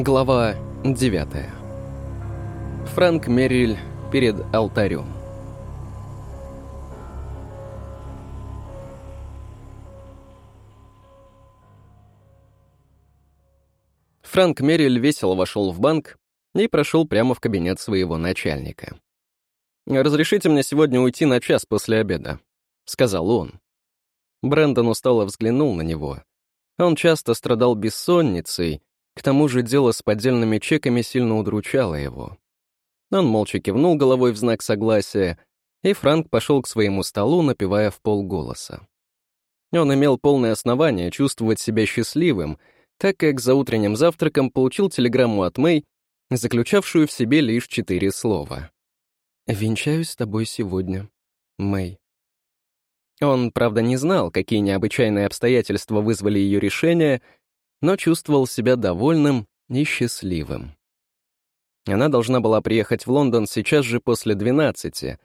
Глава 9. Франк Мерриль перед алтарем. Франк Мерриль весело вошел в банк и прошел прямо в кабинет своего начальника. «Разрешите мне сегодня уйти на час после обеда», — сказал он. Брэндон устало взглянул на него. Он часто страдал бессонницей, к тому же дело с поддельными чеками сильно удручало его. Он молча кивнул головой в знак согласия, и Франк пошел к своему столу, напевая в полголоса. Он имел полное основание чувствовать себя счастливым, так как за утренним завтраком получил телеграмму от Мэй, заключавшую в себе лишь четыре слова. «Венчаюсь с тобой сегодня, Мэй». Он, правда, не знал, какие необычайные обстоятельства вызвали ее решение — но чувствовал себя довольным и счастливым. Она должна была приехать в Лондон сейчас же после 12,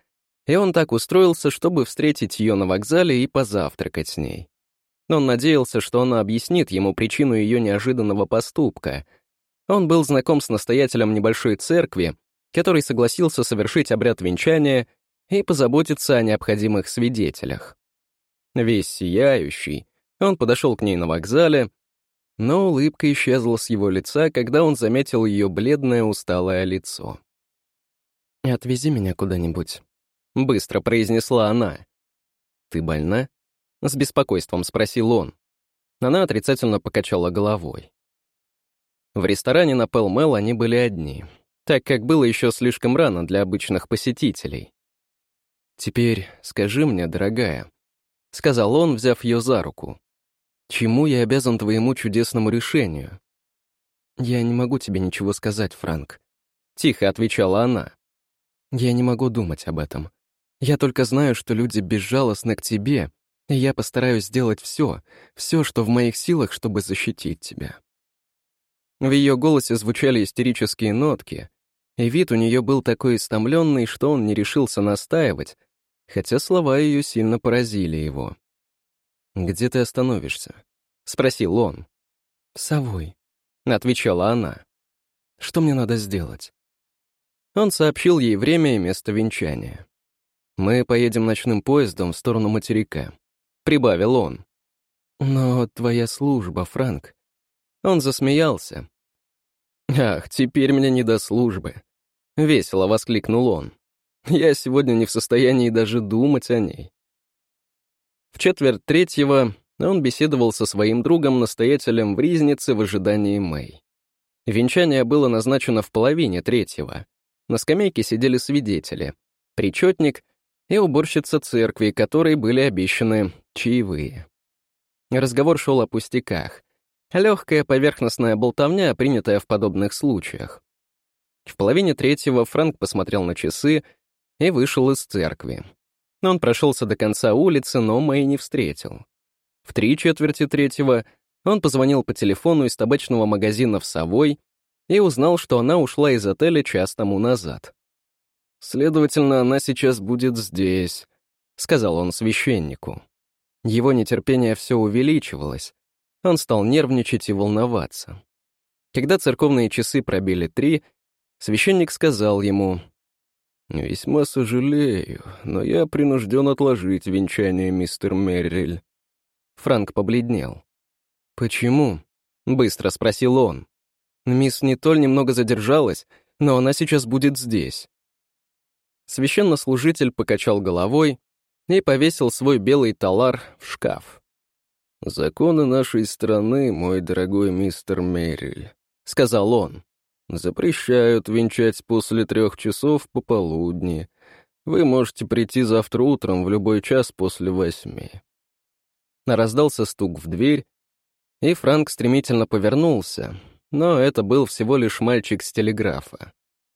и он так устроился, чтобы встретить ее на вокзале и позавтракать с ней. Он надеялся, что она объяснит ему причину ее неожиданного поступка. Он был знаком с настоятелем небольшой церкви, который согласился совершить обряд венчания и позаботиться о необходимых свидетелях. Весь сияющий, он подошел к ней на вокзале, но улыбка исчезла с его лица, когда он заметил ее бледное усталое лицо. «Отвези меня куда-нибудь», — быстро произнесла она. «Ты больна?» — с беспокойством спросил он. Она отрицательно покачала головой. В ресторане на Пэл они были одни, так как было еще слишком рано для обычных посетителей. «Теперь скажи мне, дорогая», — сказал он, взяв ее за руку. Чему я обязан твоему чудесному решению? Я не могу тебе ничего сказать, Франк. Тихо отвечала она. Я не могу думать об этом. Я только знаю, что люди безжалостны к тебе, и я постараюсь сделать все, все, что в моих силах, чтобы защитить тебя. В ее голосе звучали истерические нотки, и вид у нее был такой истомленный, что он не решился настаивать, хотя слова ее сильно поразили его. «Где ты остановишься?» — спросил он. «В Совой», — отвечала она. «Что мне надо сделать?» Он сообщил ей время и место венчания. «Мы поедем ночным поездом в сторону материка», — прибавил он. «Но твоя служба, Франк...» Он засмеялся. «Ах, теперь мне не до службы», — весело воскликнул он. «Я сегодня не в состоянии даже думать о ней. В четверть третьего он беседовал со своим другом-настоятелем в Ризнице в ожидании Мэй. Венчание было назначено в половине третьего. На скамейке сидели свидетели, причетник и уборщица церкви, которой были обещаны чаевые. Разговор шел о пустяках. Легкая поверхностная болтовня, принятая в подобных случаях. В половине третьего Фрэнк посмотрел на часы и вышел из церкви. Он прошелся до конца улицы, но Мэй не встретил. В три четверти третьего он позвонил по телефону из табачного магазина в Совой и узнал, что она ушла из отеля час тому назад. «Следовательно, она сейчас будет здесь», — сказал он священнику. Его нетерпение все увеличивалось. Он стал нервничать и волноваться. Когда церковные часы пробили три, священник сказал ему, «Весьма сожалею, но я принужден отложить венчание, мистер Мерриль». Франк побледнел. «Почему?» — быстро спросил он. «Мисс Нитоль немного задержалась, но она сейчас будет здесь». Священнослужитель покачал головой и повесил свой белый талар в шкаф. «Законы нашей страны, мой дорогой мистер Мерриль», — сказал он. Запрещают венчать после трех часов пополудни. Вы можете прийти завтра утром в любой час после восьми. Раздался стук в дверь, и Франк стремительно повернулся, но это был всего лишь мальчик с телеграфа.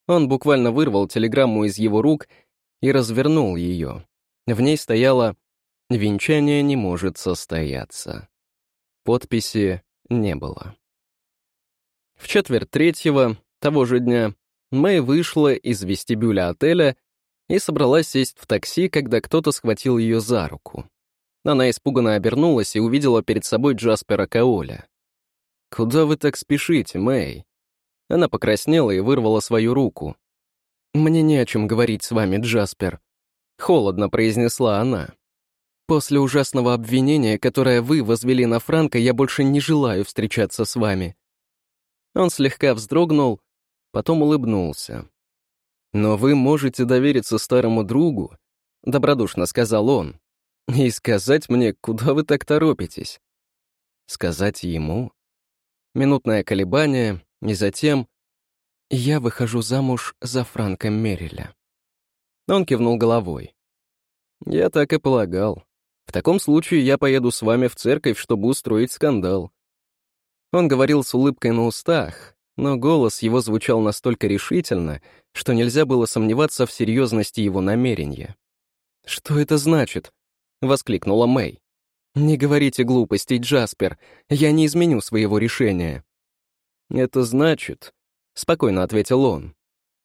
Он буквально вырвал телеграмму из его рук и развернул ее. В ней стояло «Венчание не может состояться». Подписи не было. В четверть третьего, того же дня, Мэй вышла из вестибюля отеля и собралась сесть в такси, когда кто-то схватил ее за руку. Она испуганно обернулась и увидела перед собой Джаспера Каоля. «Куда вы так спешите, Мэй?» Она покраснела и вырвала свою руку. «Мне не о чем говорить с вами, Джаспер», — холодно произнесла она. «После ужасного обвинения, которое вы возвели на Франка, я больше не желаю встречаться с вами». Он слегка вздрогнул, потом улыбнулся. «Но вы можете довериться старому другу», — добродушно сказал он, «и сказать мне, куда вы так торопитесь». Сказать ему? Минутное колебание, и затем «Я выхожу замуж за Франка Мерриля». Он кивнул головой. «Я так и полагал. В таком случае я поеду с вами в церковь, чтобы устроить скандал». Он говорил с улыбкой на устах, но голос его звучал настолько решительно, что нельзя было сомневаться в серьезности его намерения. «Что это значит?» — воскликнула Мэй. «Не говорите глупостей, Джаспер. Я не изменю своего решения». «Это значит», — спокойно ответил он,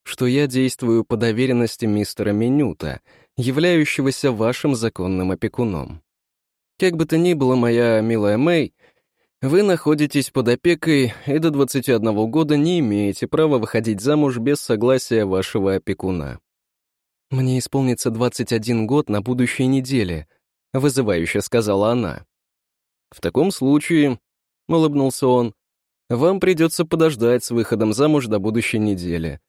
«что я действую по доверенности мистера Минюта, являющегося вашим законным опекуном. Как бы то ни было, моя милая Мэй, вы находитесь под опекой и до 21 года не имеете права выходить замуж без согласия вашего опекуна. Мне исполнится 21 год на будущей неделе —— вызывающе сказала она. «В таком случае», — улыбнулся он, — «вам придется подождать с выходом замуж до будущей недели.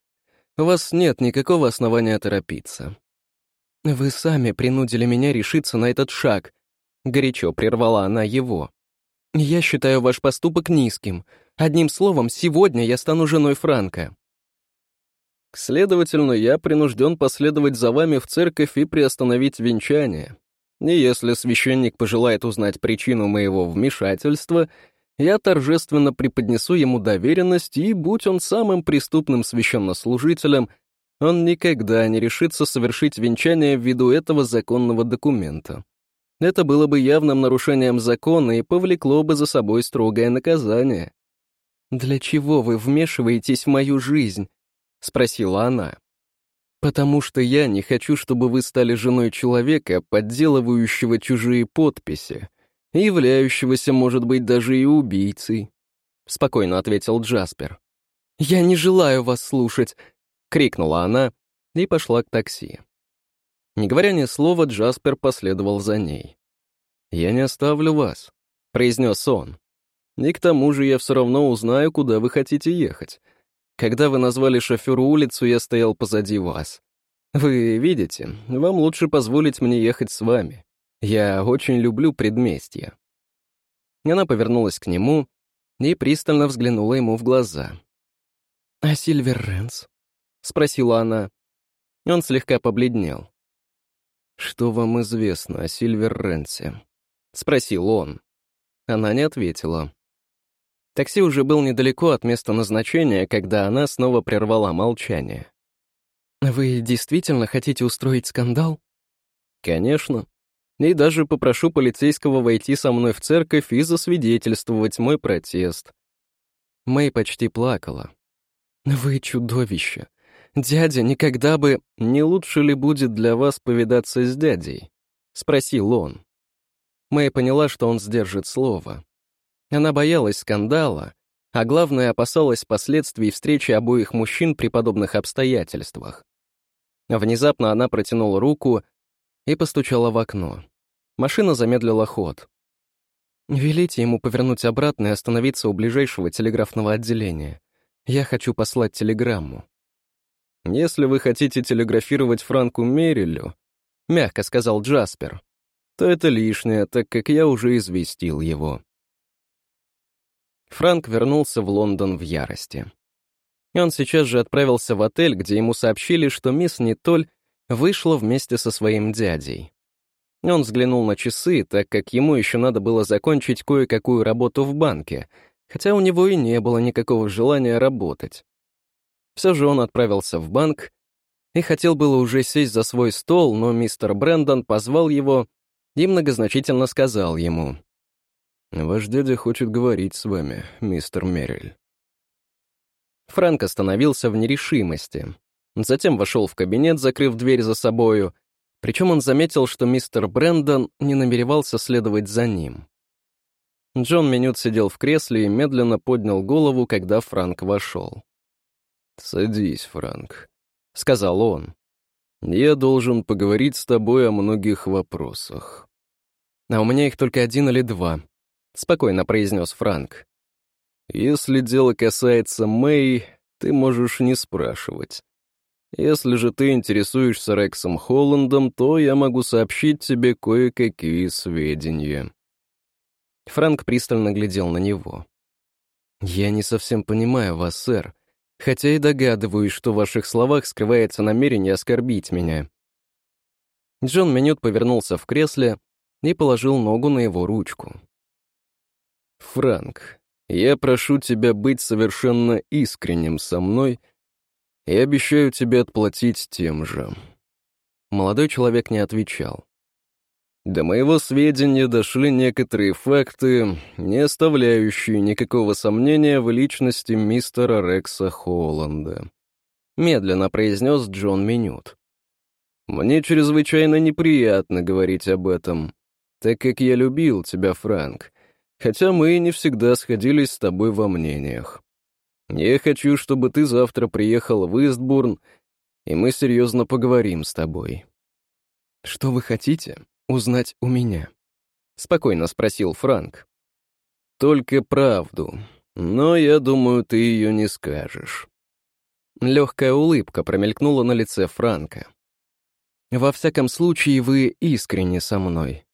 У вас нет никакого основания торопиться». «Вы сами принудили меня решиться на этот шаг», — горячо прервала она его. «Я считаю ваш поступок низким. Одним словом, сегодня я стану женой Франка». «Следовательно, я принужден последовать за вами в церковь и приостановить венчание», и если священник пожелает узнать причину моего вмешательства, я торжественно преподнесу ему доверенность, и, будь он самым преступным священнослужителем, он никогда не решится совершить венчание ввиду этого законного документа. Это было бы явным нарушением закона и повлекло бы за собой строгое наказание. «Для чего вы вмешиваетесь в мою жизнь?» — спросила она. «Потому что я не хочу, чтобы вы стали женой человека, подделывающего чужие подписи, и являющегося, может быть, даже и убийцей», — спокойно ответил Джаспер. «Я не желаю вас слушать», — крикнула она и пошла к такси. Не говоря ни слова, Джаспер последовал за ней. «Я не оставлю вас», — произнес он. «И к тому же я все равно узнаю, куда вы хотите ехать. Когда вы назвали шоферу улицу, я стоял позади вас. Вы видите, вам лучше позволить мне ехать с вами. Я очень люблю предместья». Она повернулась к нему и пристально взглянула ему в глаза. «А Сильвер Рэнс?» — спросила она. Он слегка побледнел. «Что вам известно о Сильвер Рэнсе?» — спросил он. Она не ответила. Такси уже был недалеко от места назначения, когда она снова прервала молчание. «Вы действительно хотите устроить скандал?» «Конечно. И даже попрошу полицейского войти со мной в церковь и засвидетельствовать мой протест». Мэй почти плакала. «Вы чудовище. Дядя никогда бы... Не лучше ли будет для вас повидаться с дядей?» — спросил он. Мэй поняла, что он сдержит слово. Она боялась скандала, а главное, опасалась последствий встречи обоих мужчин при подобных обстоятельствах. Внезапно она протянула руку и постучала в окно. Машина замедлила ход. «Велите ему повернуть обратно и остановиться у ближайшего телеграфного отделения. Я хочу послать телеграмму». «Если вы хотите телеграфировать Франку Мерилю», — мягко сказал Джаспер, то это лишнее, так как я уже известил его. Франк вернулся в Лондон в ярости. Он сейчас же отправился в отель, где ему сообщили, что мисс Нитоль вышла вместе со своим дядей. Он взглянул на часы, так как ему еще надо было закончить кое-какую работу в банке, хотя у него и не было никакого желания работать. Все же он отправился в банк и хотел было уже сесть за свой стол, но мистер Брэндон позвал его и многозначительно сказал ему, «Ваш дядя хочет говорить с вами, мистер Мерриль». Фрэнк остановился в нерешимости. Затем вошел в кабинет, закрыв дверь за собою, причем он заметил, что мистер Брэндон не намеревался следовать за ним. Джон Минют сидел в кресле и медленно поднял голову, когда Франк вошел. «Садись, Франк», — сказал он. «Я должен поговорить с тобой о многих вопросах». «А у меня их только один или два», — спокойно произнес Франк. «Если дело касается Мэй, ты можешь не спрашивать. Если же ты интересуешься Рексом Холландом, то я могу сообщить тебе кое-какие сведения». Франк пристально глядел на него. «Я не совсем понимаю вас, сэр, хотя и догадываюсь, что в ваших словах скрывается намерение оскорбить меня». Джон Минют повернулся в кресле и положил ногу на его ручку. «Франк, я прошу тебя быть совершенно искренним со мной и обещаю тебе отплатить тем же». Молодой человек не отвечал. До моего сведения дошли некоторые факты, не оставляющие никакого сомнения в личности мистера Рекса Холланда. Медленно произнес Джон Минют. «Мне чрезвычайно неприятно говорить об этом, так как я любил тебя, Франк, хотя мы не всегда сходились с тобой во мнениях. Я хочу, чтобы ты завтра приехал в Истбурн, и мы серьезно поговорим с тобой». «Что вы хотите?» Узнать у меня?» — спокойно спросил Франк. «Только правду, но я думаю, ты ее не скажешь». Легкая улыбка промелькнула на лице Франка. «Во всяком случае, вы искренне со мной.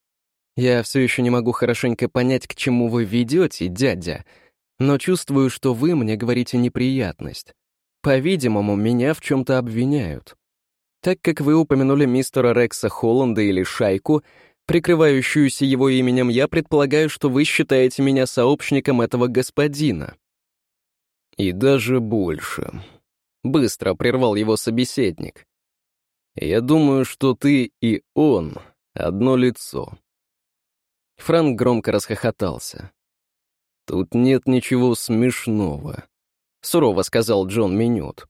Я все еще не могу хорошенько понять, к чему вы ведете, дядя, но чувствую, что вы мне говорите неприятность. По-видимому, меня в чем-то обвиняют. Так как вы упомянули мистера Рекса Холланда или Шайку, прикрывающуюся его именем, я предполагаю, что вы считаете меня сообщником этого господина. И даже больше. Быстро прервал его собеседник. Я думаю, что ты и он — одно лицо. Франк громко расхохотался. «Тут нет ничего смешного», — сурово сказал Джон Минют.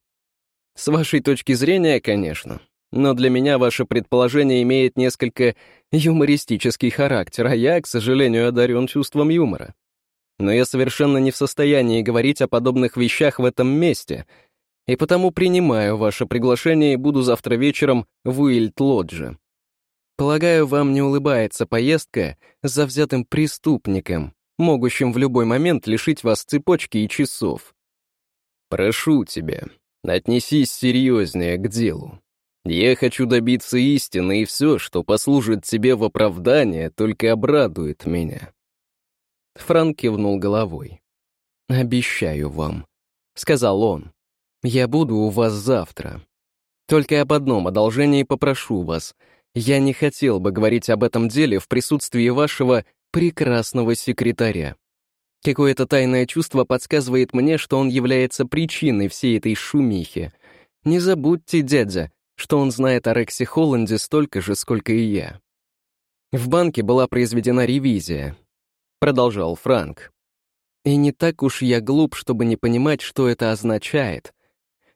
С вашей точки зрения, конечно. Но для меня ваше предположение имеет несколько юмористический характер, а я, к сожалению, одарен чувством юмора. Но я совершенно не в состоянии говорить о подобных вещах в этом месте, и потому принимаю ваше приглашение и буду завтра вечером в Уильт-Лодже. Полагаю, вам не улыбается поездка за взятым преступником, могущим в любой момент лишить вас цепочки и часов. Прошу тебя, Отнесись серьезнее к делу. Я хочу добиться истины, и все, что послужит тебе в оправдание, только обрадует меня». Франк кивнул головой. «Обещаю вам», — сказал он. «Я буду у вас завтра. Только об одном одолжении попрошу вас. Я не хотел бы говорить об этом деле в присутствии вашего прекрасного секретаря. Какое-то тайное чувство подсказывает мне, что он является причиной всей этой шумихи. Не забудьте, дядя, что он знает о Рексе Холланде столько же, сколько и я. В банке была произведена ревизия, продолжал Франк. И не так уж я глуп, чтобы не понимать, что это означает.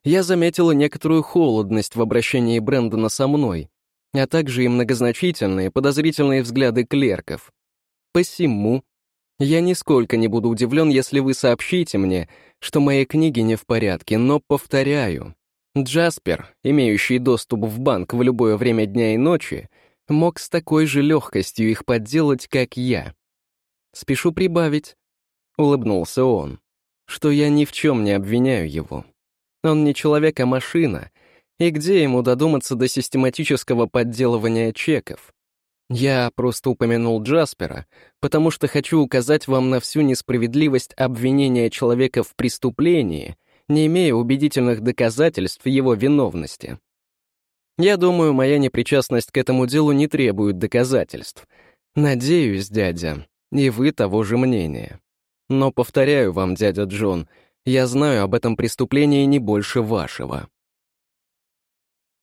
Я заметила некоторую холодность в обращении Брэндона со мной, а также и многозначительные, подозрительные взгляды клерков. Посему я нисколько не буду удивлен, если вы сообщите мне, что мои книги не в порядке, но повторяю. Джаспер, имеющий доступ в банк в любое время дня и ночи, мог с такой же легкостью их подделать, как я. Спешу прибавить, — улыбнулся он, — что я ни в чем не обвиняю его. Он не человек, а машина, и где ему додуматься до систематического подделывания чеков? Я просто упомянул Джаспера, потому что хочу указать вам на всю несправедливость обвинения человека в преступлении, не имея убедительных доказательств его виновности. Я думаю, моя непричастность к этому делу не требует доказательств. Надеюсь, дядя, и вы того же мнения. Но повторяю вам, дядя Джон, я знаю об этом преступлении не больше вашего.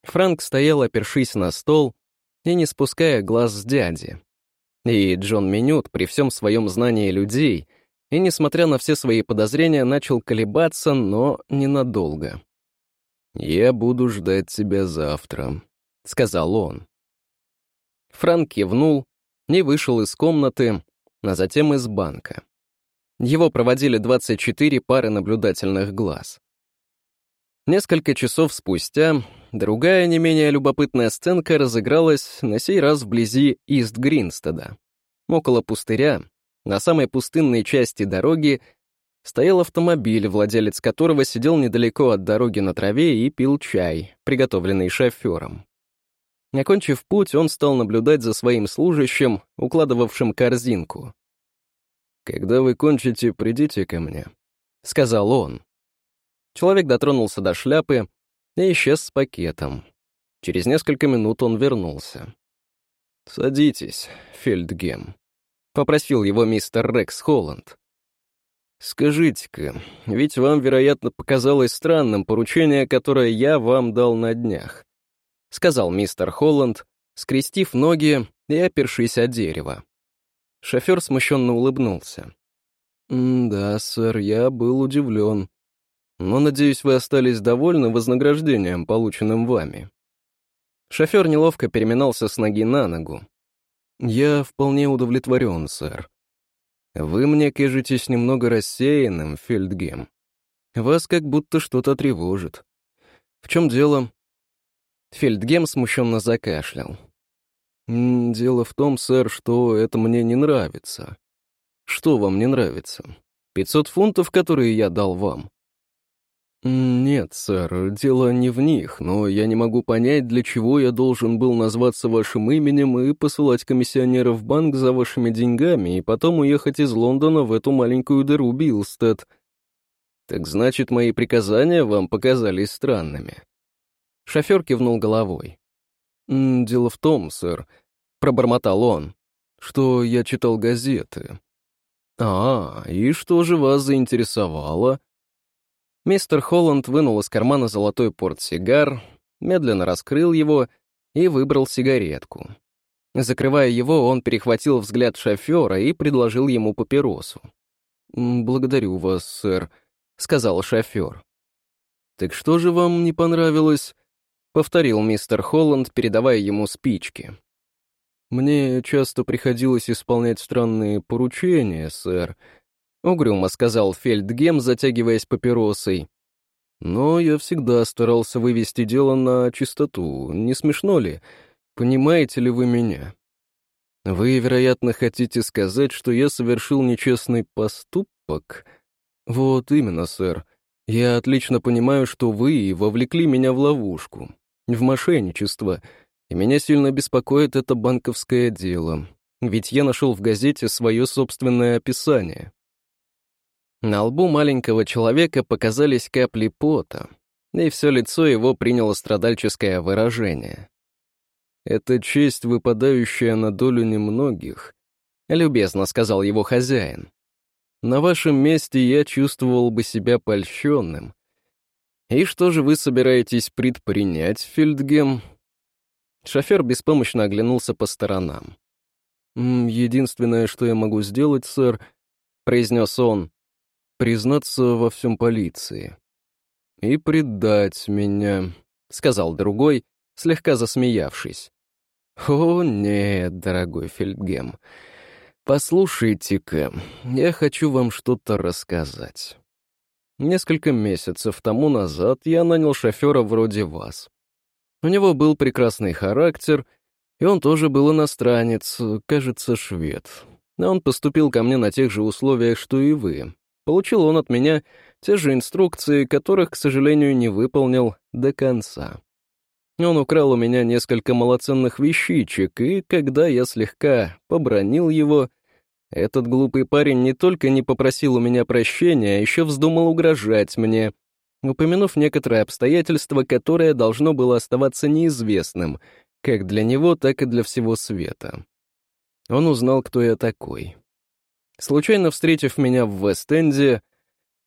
Франк стоял, опершись на стол, и не спуская глаз с дяди. И Джон Минют, при всем своем знании людей, и, несмотря на все свои подозрения, начал колебаться, но ненадолго. «Я буду ждать тебя завтра», — сказал он. Франк кивнул и вышел из комнаты, а затем из банка. Его проводили 24 пары наблюдательных глаз. Несколько часов спустя другая, не менее любопытная сценка разыгралась на сей раз вблизи Ист-Гринстеда. Около пустыря, на самой пустынной части дороги, стоял автомобиль, владелец которого сидел недалеко от дороги на траве и пил чай, приготовленный шофером. Окончив путь, он стал наблюдать за своим служащим, укладывавшим корзинку. «Когда вы кончите, придите ко мне», — сказал он. Человек дотронулся до шляпы и исчез с пакетом. Через несколько минут он вернулся. «Садитесь, Фельдгем», — попросил его мистер Рекс Холланд. «Скажите-ка, ведь вам, вероятно, показалось странным поручение, которое я вам дал на днях», — сказал мистер Холланд, скрестив ноги и опершись о дерево. Шофер смущенно улыбнулся. «Да, сэр, я был удивлен. Но, надеюсь, вы остались довольны вознаграждением, полученным вами». Шофер неловко переминался с ноги на ногу. «Я вполне удовлетворен, сэр. Вы мне кажетесь немного рассеянным, Фельдгем. Вас как будто что-то тревожит. В чем дело?» Фельдгем смущенно закашлял. «Дело в том, сэр, что это мне не нравится». «Что вам не нравится? Пятьсот фунтов, которые я дал вам?» «Нет, сэр, дело не в них, но я не могу понять, для чего я должен был назваться вашим именем и посылать комиссионера в банк за вашими деньгами и потом уехать из Лондона в эту маленькую дыру Билстед. Так значит, мои приказания вам показались странными». Шофер кивнул головой. «Дело в том, сэр», — пробормотал он, — «что я читал газеты». «А, и что же вас заинтересовало?» Мистер Холланд вынул из кармана золотой портсигар, медленно раскрыл его и выбрал сигаретку. Закрывая его, он перехватил взгляд шофера и предложил ему папиросу. «Благодарю вас, сэр», — сказал шофер. «Так что же вам не понравилось?» — повторил мистер Холланд, передавая ему спички. «Мне часто приходилось исполнять странные поручения, сэр», — угрюмо сказал Фельдгем, затягиваясь папиросой. «Но я всегда старался вывести дело на чистоту. Не смешно ли? Понимаете ли вы меня? Вы, вероятно, хотите сказать, что я совершил нечестный поступок? Вот именно, сэр. Я отлично понимаю, что вы вовлекли меня в ловушку, в мошенничество, и меня сильно беспокоит это банковское дело, ведь я нашел в газете свое собственное описание». На лбу маленького человека показались капли пота, и все лицо его приняло страдальческое выражение. «Это честь, выпадающая на долю немногих», — любезно сказал его хозяин. «На вашем месте я чувствовал бы себя польщенным. И что же вы собираетесь предпринять, Фельдгем?» Шофер беспомощно оглянулся по сторонам. «Единственное, что я могу сделать, сэр», — произнес он, признаться во всем полиции. «И предать меня», — сказал другой, слегка засмеявшись. «О, нет, дорогой Фельдгем, послушайте-ка, я хочу вам что-то рассказать. Несколько месяцев тому назад я нанял шофера вроде вас. У него был прекрасный характер, и он тоже был иностранец, кажется, швед. Он поступил ко мне на тех же условиях, что и вы, Получил он от меня те же инструкции, которых, к сожалению, не выполнил до конца. Он украл у меня несколько малоценных вещичек, и когда я слегка побронил его, этот глупый парень не только не попросил у меня прощения, а еще вздумал угрожать мне, упомянув некоторые обстоятельства, которое должно было оставаться неизвестным, как для него, так и для всего света. Он узнал, кто я такой. Случайно встретив меня в Вест-Энде,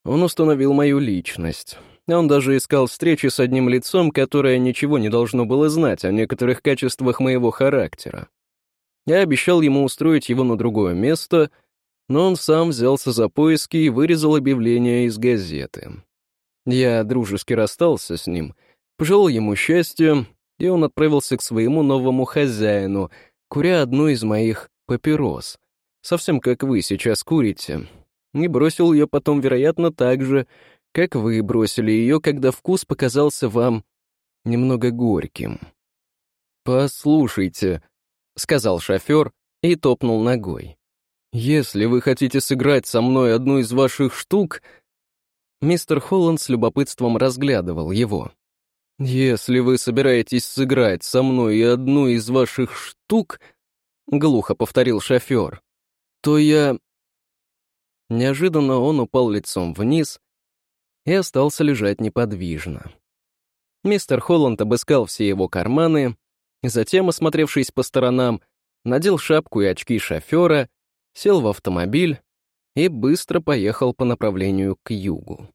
он установил мою личность. Он даже искал встречи с одним лицом, которое ничего не должно было знать о некоторых качествах моего характера. Я обещал ему устроить его на другое место, но он сам взялся за поиски и вырезал объявление из газеты. Я дружески расстался с ним, пожелал ему счастья, и он отправился к своему новому хозяину, куря одну из моих папирос — совсем как вы сейчас курите, и бросил ее потом, вероятно, так же, как вы бросили ее, когда вкус показался вам немного горьким. «Послушайте», — сказал шофер и топнул ногой. «Если вы хотите сыграть со мной одну из ваших штук...» Мистер Холланд с любопытством разглядывал его. «Если вы собираетесь сыграть со мной одну из ваших штук...» — глухо повторил шофер. «То я...» Неожиданно он упал лицом вниз и остался лежать неподвижно. Мистер Холланд обыскал все его карманы, затем, осмотревшись по сторонам, надел шапку и очки шофера, сел в автомобиль и быстро поехал по направлению к югу.